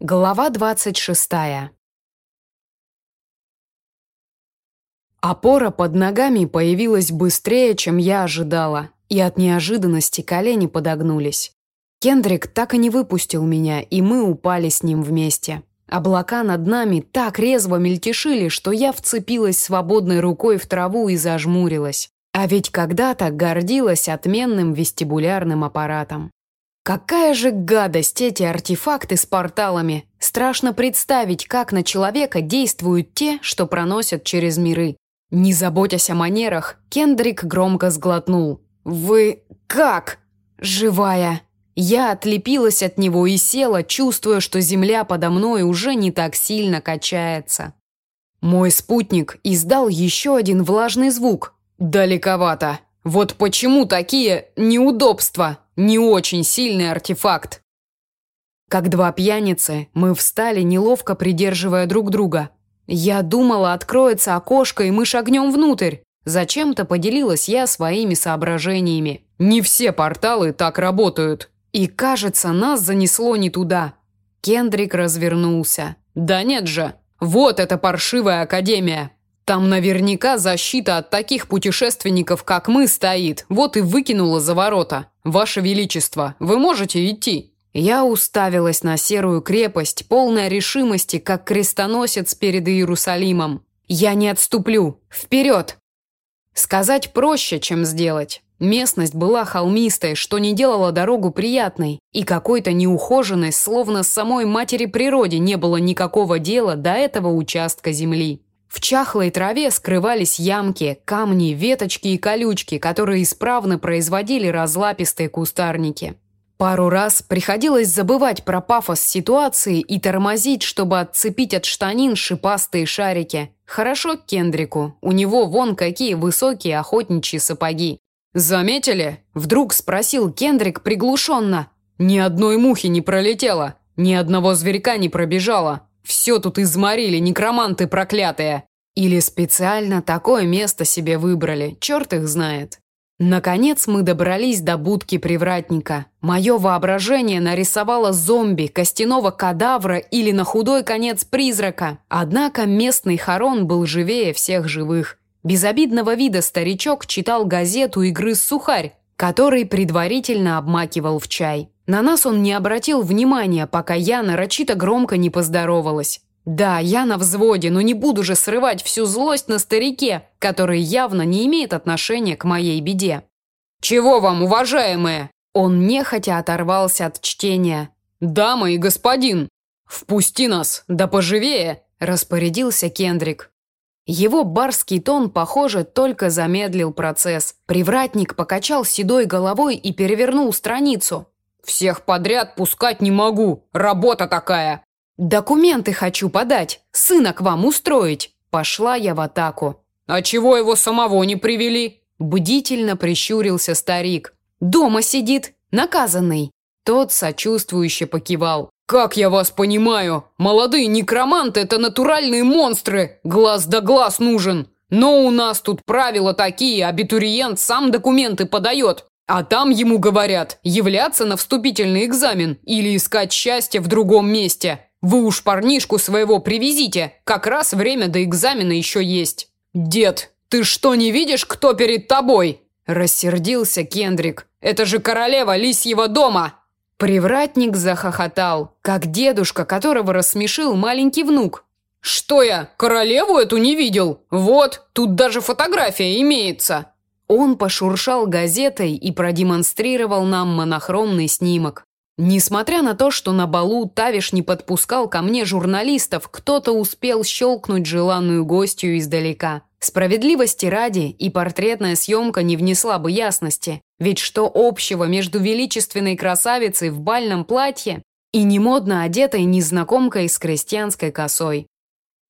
Глава 26. Опора под ногами появилась быстрее, чем я ожидала, и от неожиданности колени подогнулись. Кендрик так и не выпустил меня, и мы упали с ним вместе. Облака над нами так резво мельтешили, что я вцепилась свободной рукой в траву и зажмурилась. А ведь когда-то гордилась отменным вестибулярным аппаратом. Какая же гадость эти артефакты с порталами! Страшно представить, как на человека действуют те, что проносят через миры. Не заботясь о манерах, Кендрик громко сглотнул. «Вы как?» «Живая!» Я отлепилась от него и села, чувствуя, что земля подо мной уже не так сильно качается. Мой спутник издал еще один влажный звук. «Далековато. Вот почему такие неудобства?» Не очень сильный артефакт. Как два пьяницы, мы встали, неловко придерживая друг друга. Я думала, откроется окошко, и мы шагнем внутрь. Зачем-то поделилась я своими соображениями. Не все порталы так работают. И, кажется, нас занесло не туда. Кендрик развернулся. Да нет же. Вот эта паршивая академия. Там наверняка защита от таких путешественников, как мы, стоит. Вот и выкинула за ворота. Ваше величество, вы можете идти. Я уставилась на серую крепость, полная решимости, как крестоносец перед Иерусалимом. Я не отступлю. Вперед! Сказать проще, чем сделать. Местность была холмистой, что не делало дорогу приятной, и какой-то неухоженной, словно самой матери природе не было никакого дела до этого участка земли. В чахлой траве скрывались ямки, камни, веточки и колючки, которые исправно производили разлапистые кустарники. Пару раз приходилось забывать про пафос ситуации и тормозить, чтобы отцепить от штанин шипастые шарики. Хорошо к Кендрику, у него вон какие высокие охотничьи сапоги. «Заметили?» – вдруг спросил Кендрик приглушенно. «Ни одной мухи не пролетело, ни одного зверька не пробежало. Все тут изморили, некроманты проклятые. Или специально такое место себе выбрали, черт их знает. Наконец мы добрались до будки привратника. Мое воображение нарисовало зомби, костяного кадавра или на худой конец призрака. Однако местный хорон был живее всех живых. Безобидного вида старичок читал газету и грыз сухарь, который предварительно обмакивал в чай. На нас он не обратил внимания, пока я нарочито громко не поздоровалась. Да, я на взводе, но не буду же срывать всю злость на старике, который явно не имеет отношения к моей беде. «Чего вам, уважаемые?» Он нехотя оторвался от чтения. «Дама и господин, впусти нас, да поживее!» распорядился Кендрик. Его барский тон, похоже, только замедлил процесс. Привратник покачал седой головой и перевернул страницу. Всех подряд пускать не могу. Работа такая. Документы хочу подать. Сына к вам устроить. Пошла я в атаку. А чего его самого не привели? Бдительно прищурился старик. Дома сидит, наказанный. Тот сочувствующе покивал. «Как я вас понимаю? Молодые некроманты – это натуральные монстры! Глаз да глаз нужен! Но у нас тут правила такие, абитуриент сам документы подает. А там ему говорят, являться на вступительный экзамен или искать счастье в другом месте. Вы уж парнишку своего привезите, как раз время до экзамена еще есть. Дед, ты что не видишь, кто перед тобой? Рассердился Кендрик. Это же королева лисьего дома. Привратник захохотал, как дедушка, которого рассмешил маленький внук. Что я, королеву эту не видел? Вот, тут даже фотография имеется. Он пошуршал газетой и продемонстрировал нам монохромный снимок. Несмотря на то, что на балу Тавиш не подпускал ко мне журналистов, кто-то успел щелкнуть желанную гостью издалека. Справедливости ради и портретная съемка не внесла бы ясности. Ведь что общего между величественной красавицей в бальном платье и немодно одетой незнакомкой с крестьянской косой?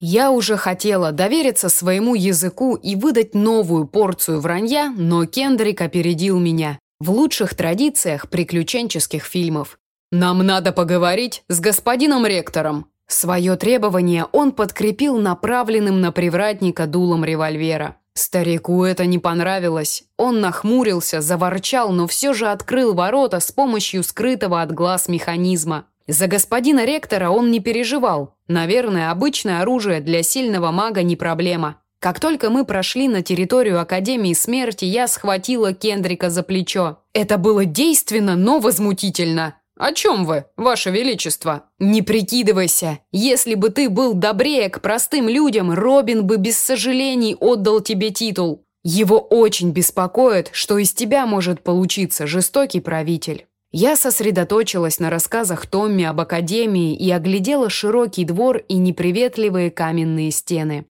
Я уже хотела довериться своему языку и выдать новую порцию вранья, но Кендрик опередил меня. В лучших традициях приключенческих фильмов. «Нам надо поговорить с господином ректором». Свое требование он подкрепил направленным на привратника дулом револьвера. Старику это не понравилось. Он нахмурился, заворчал, но все же открыл ворота с помощью скрытого от глаз механизма. За господина ректора он не переживал. Наверное, обычное оружие для сильного мага не проблема. Как только мы прошли на территорию Академии Смерти, я схватила Кендрика за плечо. Это было действенно, но возмутительно. «О чем вы, ваше величество?» «Не прикидывайся. Если бы ты был добрее к простым людям, Робин бы без сожалений отдал тебе титул. Его очень беспокоит, что из тебя может получиться жестокий правитель». Я сосредоточилась на рассказах Томми об Академии и оглядела широкий двор и неприветливые каменные стены.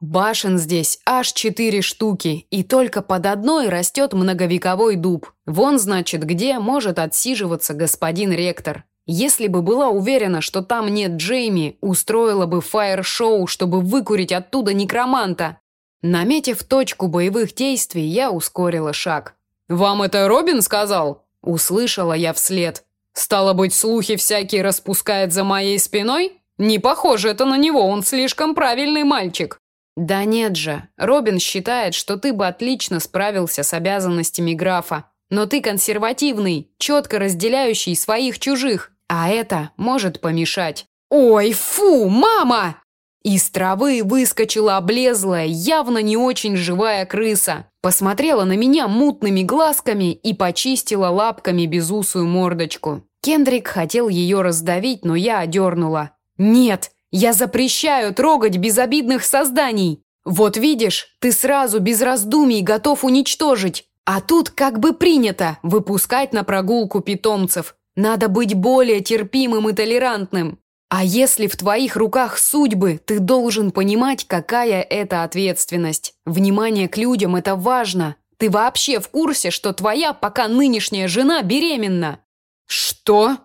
Башен здесь аж четыре штуки, и только под одной растет многовековой дуб. Вон, значит, где может отсиживаться господин ректор. Если бы была уверена, что там нет Джейми, устроила бы фаер-шоу, чтобы выкурить оттуда некроманта. Наметив точку боевых действий, я ускорила шаг. «Вам это Робин сказал?» Услышала я вслед. «Стало быть, слухи всякие распускает за моей спиной? Не похоже это на него, он слишком правильный мальчик». «Да нет же, Робин считает, что ты бы отлично справился с обязанностями графа. Но ты консервативный, четко разделяющий своих чужих, а это может помешать». «Ой, фу, мама!» Из травы выскочила облезлая, явно не очень живая крыса. Посмотрела на меня мутными глазками и почистила лапками безусую мордочку. Кендрик хотел ее раздавить, но я одернула. «Нет, я запрещаю трогать безобидных созданий. Вот видишь, ты сразу без раздумий готов уничтожить. А тут как бы принято выпускать на прогулку питомцев. Надо быть более терпимым и толерантным. А если в твоих руках судьбы, ты должен понимать, какая это ответственность. Внимание к людям – это важно. Ты вообще в курсе, что твоя пока нынешняя жена беременна? Что?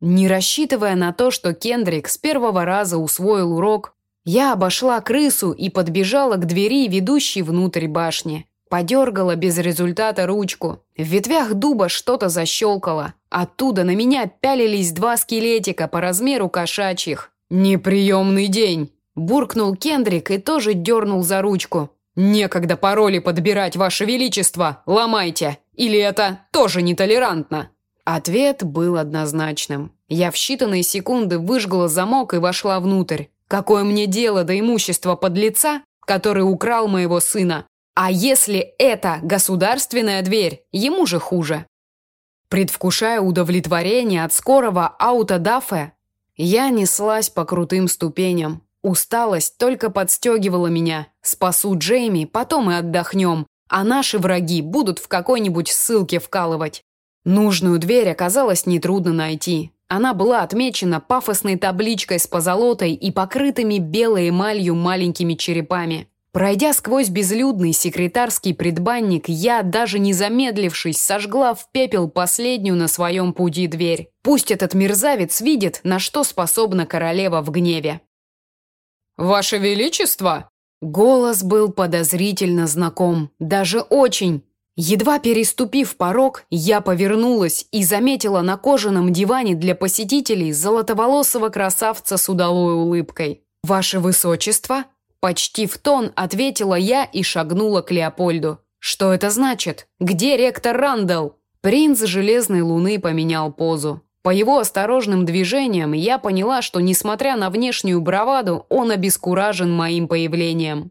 Не рассчитывая на то, что Кендрик с первого раза усвоил урок, я обошла крысу и подбежала к двери, ведущей внутрь башни. Подергала без результата ручку. В ветвях дуба что-то защелкало. Оттуда на меня пялились два скелетика по размеру кошачьих. «Неприемный день!» Буркнул Кендрик и тоже дернул за ручку. «Некогда пароли подбирать, Ваше Величество! Ломайте! Или это тоже нетолерантно?» Ответ был однозначным. Я в считанные секунды выжгла замок и вошла внутрь. Какое мне дело до имущества подлеца, который украл моего сына? А если это государственная дверь, ему же хуже. Предвкушая удовлетворение от скорого аутодафе, я неслась по крутым ступеням. Усталость только подстегивала меня. Спасу Джейми, потом и отдохнем, а наши враги будут в какой-нибудь ссылке вкалывать. Нужную дверь оказалось нетрудно найти. Она была отмечена пафосной табличкой с позолотой и покрытыми белой эмалью маленькими черепами. Пройдя сквозь безлюдный секретарский предбанник, я, даже не замедлившись, сожгла в пепел последнюю на своем пути дверь. Пусть этот мерзавец видит, на что способна королева в гневе. «Ваше Величество!» Голос был подозрительно знаком, даже очень. Едва переступив порог, я повернулась и заметила на кожаном диване для посетителей золотоволосого красавца с удалой улыбкой. «Ваше высочество?» Почти в тон ответила я и шагнула к Леопольду. «Что это значит? Где ректор Рандall?» Принц Железной Луны поменял позу. По его осторожным движениям я поняла, что, несмотря на внешнюю браваду, он обескуражен моим появлением.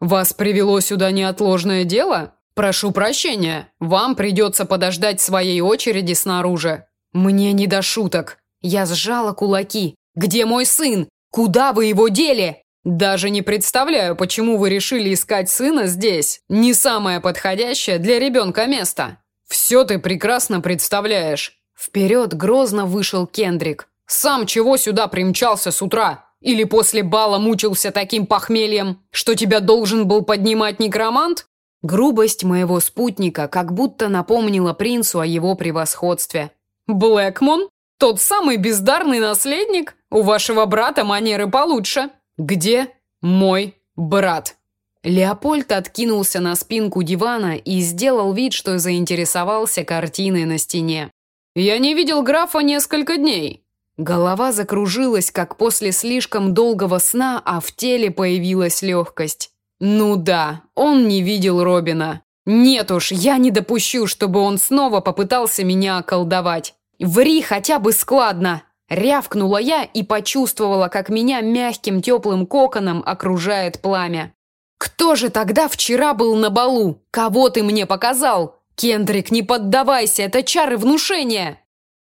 «Вас привело сюда неотложное дело?» «Прошу прощения, вам придется подождать своей очереди снаружи». «Мне не до шуток». Я сжала кулаки. «Где мой сын? Куда вы его дели?» «Даже не представляю, почему вы решили искать сына здесь. Не самое подходящее для ребенка место». «Все ты прекрасно представляешь». Вперед грозно вышел Кендрик. «Сам чего сюда примчался с утра? Или после бала мучился таким похмельем, что тебя должен был поднимать некромант? Грубость моего спутника как будто напомнила принцу о его превосходстве. «Блэкмон? Тот самый бездарный наследник? У вашего брата манеры получше. Где мой брат?» Леопольд откинулся на спинку дивана и сделал вид, что заинтересовался картиной на стене. «Я не видел графа несколько дней». Голова закружилась, как после слишком долгого сна, а в теле появилась легкость. Ну да, он не видел Робина. Нет уж, я не допущу, чтобы он снова попытался меня околдовать. Ври хотя бы складно. Рявкнула я и почувствовала, как меня мягким теплым коконом окружает пламя. «Кто же тогда вчера был на балу? Кого ты мне показал? Кендрик, не поддавайся, это чары внушения!»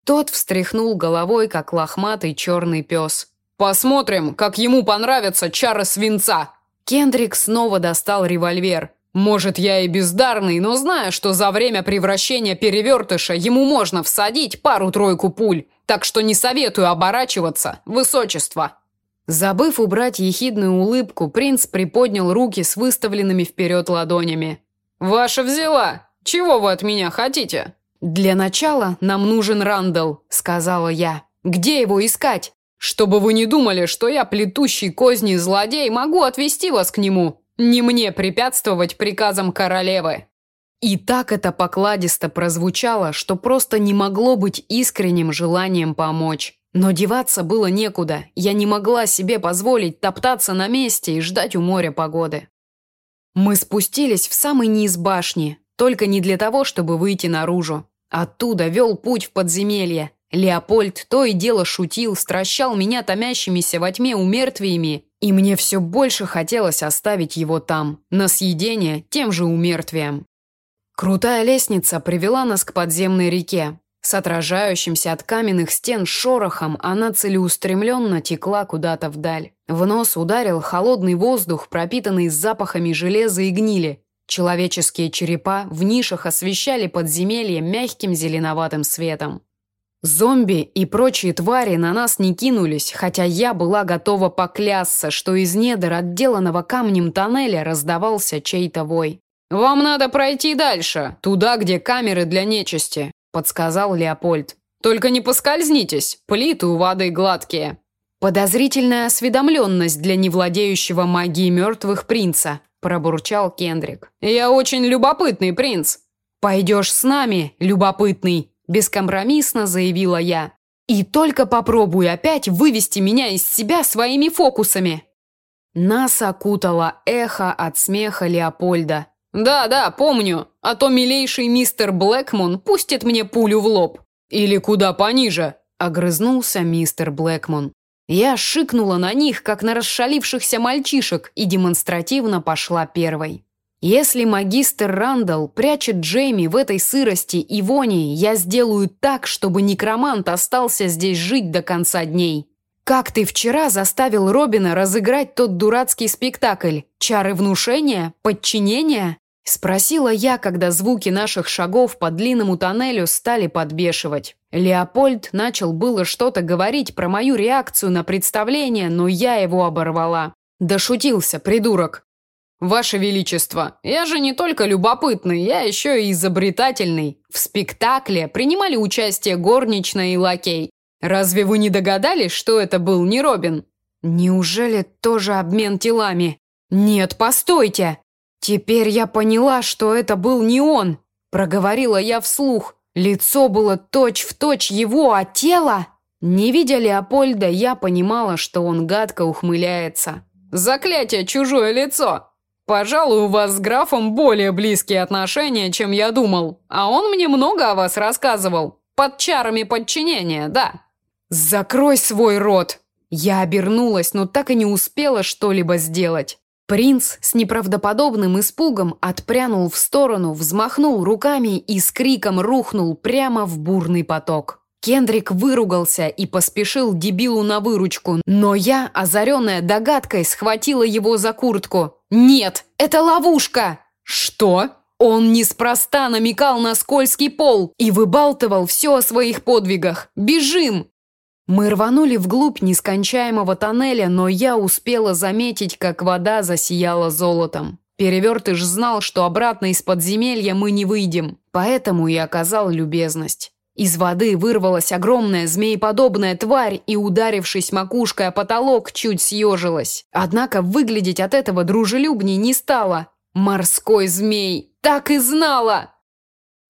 Тот встряхнул головой, как лохматый черный пес. «Посмотрим, как ему понравятся чары свинца!» Кендрик снова достал револьвер. «Может, я и бездарный, но знаю, что за время превращения перевертыша ему можно всадить пару-тройку пуль, так что не советую оборачиваться, высочество!» Забыв убрать ехидную улыбку, принц приподнял руки с выставленными вперед ладонями. «Ваша взяла! Чего вы от меня хотите?» «Для начала нам нужен Рандall», — сказала я. «Где его искать?» «Чтобы вы не думали, что я плетущий козни злодей, могу отвести вас к нему. Не мне препятствовать приказам королевы». И так это покладисто прозвучало, что просто не могло быть искренним желанием помочь. Но деваться было некуда. Я не могла себе позволить топтаться на месте и ждать у моря погоды. Мы спустились в самый низ башни, только не для того, чтобы выйти наружу. Оттуда вел путь в подземелье. Леопольд то и дело шутил, стращал меня томящимися во тьме умертвиями, и мне все больше хотелось оставить его там, на съедение тем же умертвием. Крутая лестница привела нас к подземной реке. С отражающимся от каменных стен шорохом она целеустремленно текла куда-то вдаль. В нос ударил холодный воздух, пропитанный запахами железа и гнили. Человеческие черепа в нишах освещали подземелье мягким зеленоватым светом. Зомби и прочие твари на нас не кинулись, хотя я была готова поклясться, что из недр отделанного камнем тоннеля раздавался чей-то вой. «Вам надо пройти дальше, туда, где камеры для нечисти подсказал Леопольд. Только не поскользнитесь, плиты у воды гладкие. Подозрительная осведомленность для невладеющего магией мертвых принца, пробурчал Кендрик. Я очень любопытный принц. Пойдешь с нами, любопытный, бескомпромиссно заявила я. И только попробуй опять вывести меня из себя своими фокусами. Нас окутало эхо от смеха Леопольда. «Да-да, помню. А то милейший мистер Блэкмон пустит мне пулю в лоб. Или куда пониже», – огрызнулся мистер Блэкмон. Я шикнула на них, как на расшалившихся мальчишек, и демонстративно пошла первой. Если магистр Рандall прячет Джейми в этой сырости и вони, я сделаю так, чтобы некромант остался здесь жить до конца дней. Как ты вчера заставил Робина разыграть тот дурацкий спектакль? Чары внушения? Подчинения? Спросила я, когда звуки наших шагов по длинному тоннелю стали подбешивать. Леопольд начал было что-то говорить про мою реакцию на представление, но я его оборвала. Да шутился, придурок. Ваше величество, я же не только любопытный, я еще и изобретательный. В спектакле принимали участие горничная и лакей. Разве вы не догадались, что это был не Робин? Неужели тоже обмен телами? Нет, постойте. Теперь я поняла, что это был не он, проговорила я вслух. Лицо было точь-в-точь точь его, а тело... Не видя Леопольда, я понимала, что он гадко ухмыляется. «Заклятие чужое лицо! Пожалуй, у вас с графом более близкие отношения, чем я думал. А он мне много о вас рассказывал. Под чарами подчинения, да». «Закрой свой рот!» Я обернулась, но так и не успела что-либо сделать. Принц с неправдоподобным испугом отпрянул в сторону, взмахнул руками и с криком рухнул прямо в бурный поток. Кендрик выругался и поспешил дебилу на выручку, но я, озаренная догадкой, схватила его за куртку. «Нет, это ловушка!» «Что?» Он неспроста намекал на скользкий пол и выбалтывал все о своих подвигах. «Бежим!» Мы рванули вглубь нескончаемого тоннеля, но я успела заметить, как вода засияла золотом. Перевертыш знал, что обратно из подземелья мы не выйдем, поэтому и оказал любезность. Из воды вырвалась огромная змееподобная тварь и, ударившись макушкой о потолок, чуть съежилась. Однако выглядеть от этого дружелюбней не стало. «Морской змей! Так и знала!»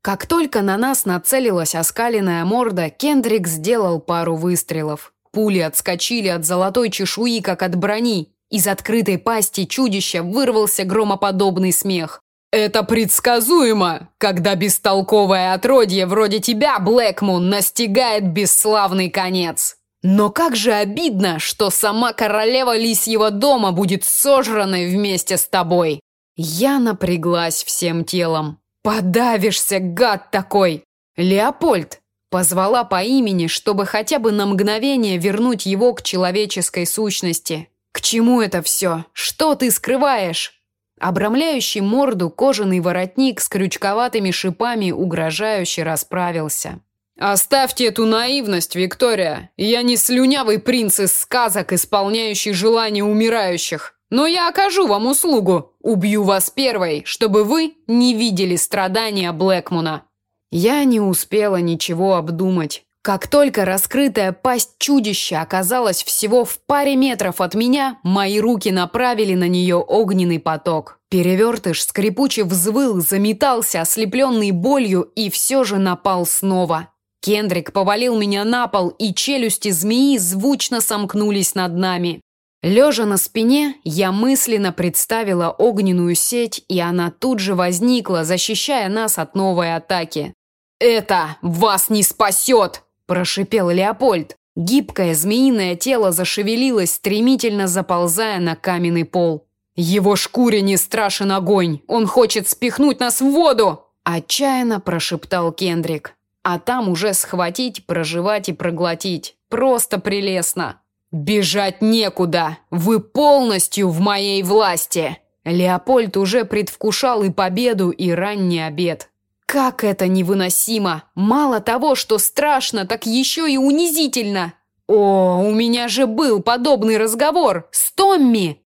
Как только на нас нацелилась оскаленная морда, Кендрик сделал пару выстрелов. Пули отскочили от золотой чешуи, как от брони. Из открытой пасти чудища вырвался громоподобный смех. «Это предсказуемо, когда бестолковое отродье вроде тебя, Блэкмун, настигает бесславный конец!» Но как же обидно, что сама королева лисьего дома будет сожранной вместе с тобой. Я напряглась всем телом. Подавишься, гад такой. Леопольд позвала по имени, чтобы хотя бы на мгновение вернуть его к человеческой сущности. К чему это все? Что ты скрываешь? Обрамляющий морду кожаный воротник с крючковатыми шипами угрожающе расправился. «Оставьте эту наивность, Виктория! Я не слюнявый принц из сказок, исполняющий желания умирающих. Но я окажу вам услугу. Убью вас первой, чтобы вы не видели страдания Блэкмуна». Я не успела ничего обдумать. Как только раскрытая пасть чудища оказалась всего в паре метров от меня, мои руки направили на нее огненный поток. Перевертыш скрипуче взвыл, заметался, ослепленный болью, и все же напал снова. Кендрик повалил меня на пол, и челюсти змеи звучно сомкнулись над нами. Лежа на спине, я мысленно представила огненную сеть, и она тут же возникла, защищая нас от новой атаки. «Это вас не спасет!» Прошипел Леопольд. Гибкое змеиное тело зашевелилось, стремительно заползая на каменный пол. Его шкуре не страшен огонь. Он хочет спихнуть нас в воду, отчаянно прошептал Кендрик. А там уже схватить, проживать и проглотить. Просто прелестно. Бежать некуда. Вы полностью в моей власти. Леопольд уже предвкушал и победу, и ранний обед. Как это невыносимо! Мало того, что страшно, так еще и унизительно! О, у меня же был подобный разговор с Томми!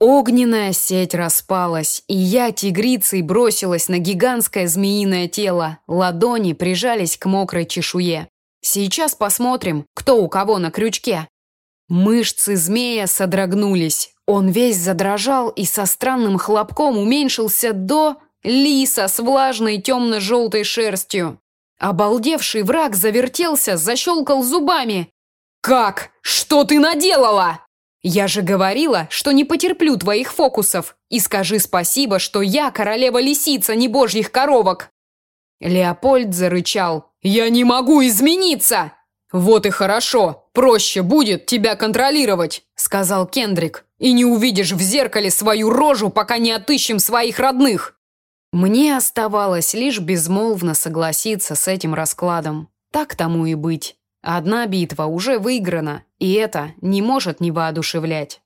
Огненная сеть распалась, и я тигрицей бросилась на гигантское змеиное тело. Ладони прижались к мокрой чешуе. Сейчас посмотрим, кто у кого на крючке. Мышцы змея содрогнулись. Он весь задрожал и со странным хлопком уменьшился до Лиса с влажной темно-желтой шерстью. Обалдевший враг завертелся, защелкал зубами. «Как? Что ты наделала?» «Я же говорила, что не потерплю твоих фокусов. И скажи спасибо, что я королева-лисица, не божьих коровок!» Леопольд зарычал. «Я не могу измениться!» «Вот и хорошо. Проще будет тебя контролировать», — сказал Кендрик. «И не увидишь в зеркале свою рожу, пока не отыщем своих родных». Мне оставалось лишь безмолвно согласиться с этим раскладом. Так тому и быть. Одна битва уже выиграна, и это не может не воодушевлять.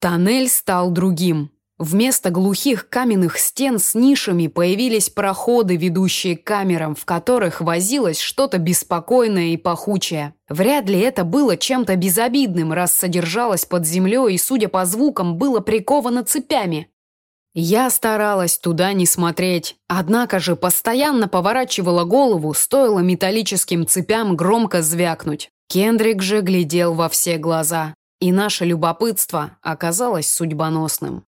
Тоннель стал другим. Вместо глухих каменных стен с нишами появились проходы, ведущие к камерам, в которых возилось что-то беспокойное и пахучее. Вряд ли это было чем-то безобидным, раз содержалось под землей и, судя по звукам, было приковано цепями. Я старалась туда не смотреть, однако же постоянно поворачивала голову, стоило металлическим цепям громко звякнуть. Кендрик же глядел во все глаза, и наше любопытство оказалось судьбоносным.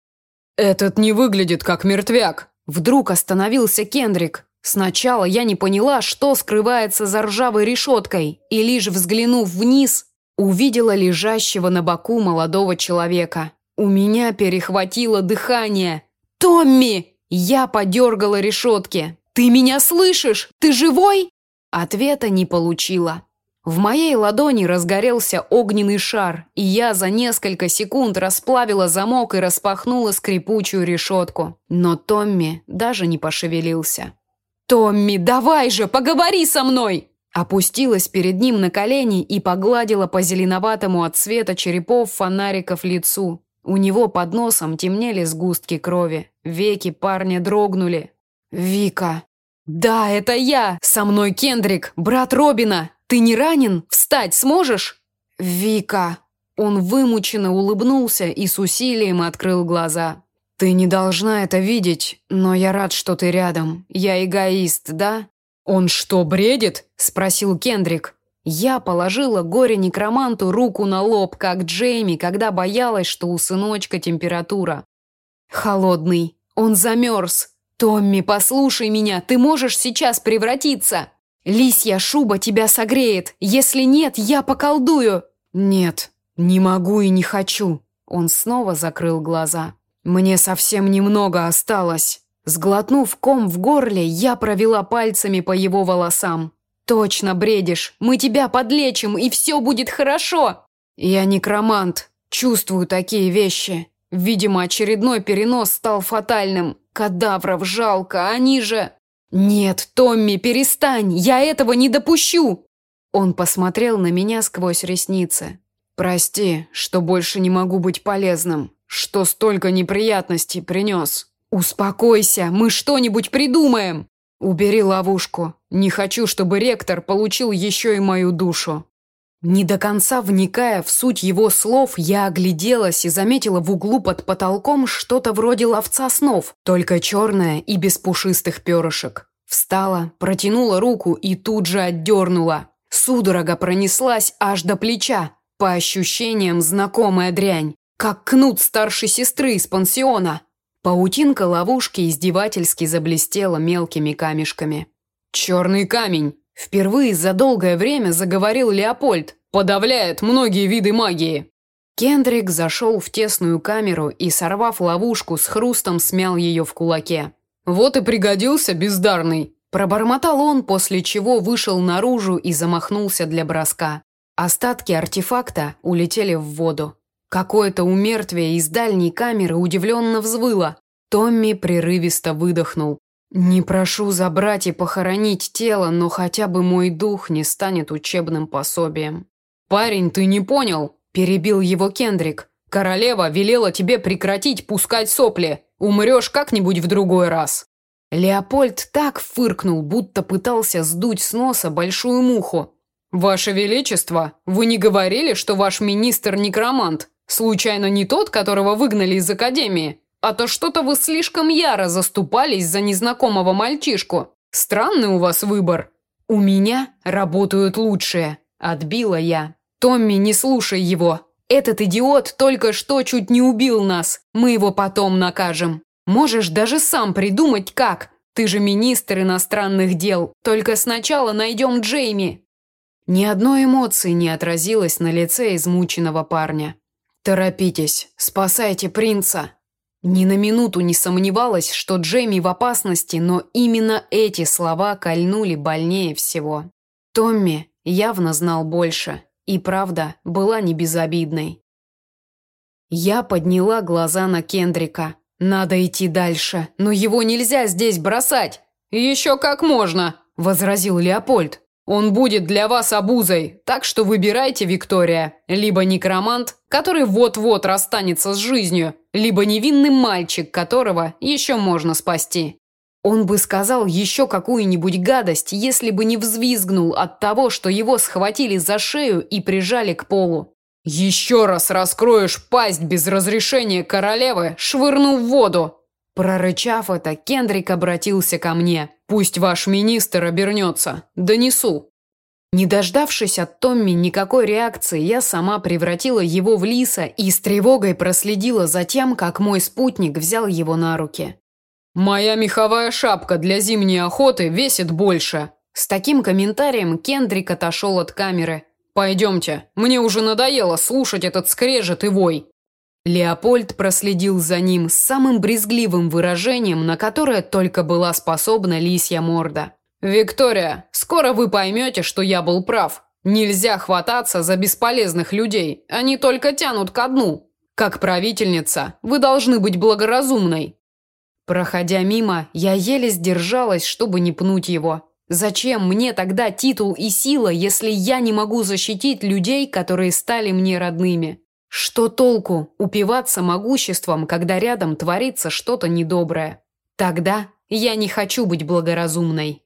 «Этот не выглядит как мертвяк!» Вдруг остановился Кендрик. Сначала я не поняла, что скрывается за ржавой решеткой, и лишь взглянув вниз, увидела лежащего на боку молодого человека. У меня перехватило дыхание. «Томми!» Я подергала решетки. «Ты меня слышишь? Ты живой?» Ответа не получила. В моей ладони разгорелся огненный шар, и я за несколько секунд расплавила замок и распахнула скрипучую решетку. Но Томми даже не пошевелился. «Томми, давай же, поговори со мной!» Опустилась перед ним на колени и погладила по зеленоватому от света черепов фонариков лицу. У него под носом темнели сгустки крови. Веки парня дрогнули. «Вика!» «Да, это я! Со мной Кендрик, брат Робина! Ты не ранен? Встать сможешь?» «Вика!» Он вымученно улыбнулся и с усилием открыл глаза. «Ты не должна это видеть, но я рад, что ты рядом. Я эгоист, да?» «Он что, бредит?» – спросил Кендрик. Я положила горе-некроманту руку на лоб, как Джейми, когда боялась, что у сыночка температура. Холодный. Он замерз. «Томми, послушай меня, ты можешь сейчас превратиться. Лисья шуба тебя согреет. Если нет, я поколдую». «Нет, не могу и не хочу». Он снова закрыл глаза. «Мне совсем немного осталось». Сглотнув ком в горле, я провела пальцами по его волосам. «Точно бредишь! Мы тебя подлечим, и все будет хорошо!» «Я некромант. Чувствую такие вещи. Видимо, очередной перенос стал фатальным. Кадавров жалко, они же...» «Нет, Томми, перестань! Я этого не допущу!» Он посмотрел на меня сквозь ресницы. «Прости, что больше не могу быть полезным, что столько неприятностей принес. Успокойся, мы что-нибудь придумаем!» «Убери ловушку. Не хочу, чтобы ректор получил еще и мою душу». Не до конца вникая в суть его слов, я огляделась и заметила в углу под потолком что-то вроде ловца снов, только черное и без пушистых перышек. Встала, протянула руку и тут же отдернула. Судорога пронеслась аж до плеча. По ощущениям, знакомая дрянь. Как кнут старшей сестры из пансиона. Паутинка ловушки издевательски заблестела мелкими камешками. «Черный камень!» Впервые за долгое время заговорил Леопольд. «Подавляет многие виды магии!» Кендрик зашел в тесную камеру и, сорвав ловушку, с хрустом смял ее в кулаке. «Вот и пригодился, бездарный!» Пробормотал он, после чего вышел наружу и замахнулся для броска. Остатки артефакта улетели в воду. Какое-то умертвие из дальней камеры удивленно взвыло. Томми прерывисто выдохнул. «Не прошу забрать и похоронить тело, но хотя бы мой дух не станет учебным пособием». «Парень, ты не понял?» – перебил его Кендрик. «Королева велела тебе прекратить пускать сопли. Умрешь как-нибудь в другой раз». Леопольд так фыркнул, будто пытался сдуть с носа большую муху. «Ваше Величество, вы не говорили, что ваш министр некромант? Случайно не тот, которого выгнали из Академии? А то что-то вы слишком яро заступались за незнакомого мальчишку. Странный у вас выбор. У меня работают лучшие, отбила я. Томми, не слушай его. Этот идиот только что чуть не убил нас. Мы его потом накажем. Можешь даже сам придумать как. Ты же министр иностранных дел. Только сначала найдем Джейми. Ни одной эмоции не отразилось на лице измученного парня. Торопитесь, спасайте принца. Ни на минуту не сомневалась, что Джейми в опасности, но именно эти слова кольнули больнее всего. Томми явно знал больше, и правда была не безобидной. Я подняла глаза на Кендрика. Надо идти дальше, но его нельзя здесь бросать. Еще как можно, возразил Леопольд. Он будет для вас обузой, так что выбирайте, Виктория. Либо некромант, который вот-вот расстанется с жизнью, либо невинный мальчик, которого еще можно спасти. Он бы сказал еще какую-нибудь гадость, если бы не взвизгнул от того, что его схватили за шею и прижали к полу. «Еще раз раскроешь пасть без разрешения королевы, швырну в воду!» Прорычав это, Кендрик обратился ко мне. «Пусть ваш министр обернется. Донесу». Не дождавшись от Томми никакой реакции, я сама превратила его в лиса и с тревогой проследила за тем, как мой спутник взял его на руки. «Моя меховая шапка для зимней охоты весит больше». С таким комментарием Кендрик отошел от камеры. «Пойдемте, мне уже надоело слушать этот скрежет и вой». Леопольд проследил за ним с самым брезгливым выражением, на которое только была способна лисья морда. «Виктория, скоро вы поймете, что я был прав. Нельзя хвататься за бесполезных людей, они только тянут ко дну. Как правительница, вы должны быть благоразумной». Проходя мимо, я еле сдержалась, чтобы не пнуть его. Зачем мне тогда титул и сила, если я не могу защитить людей, которые стали мне родными? Что толку упиваться могуществом, когда рядом творится что-то недоброе? Тогда я не хочу быть благоразумной.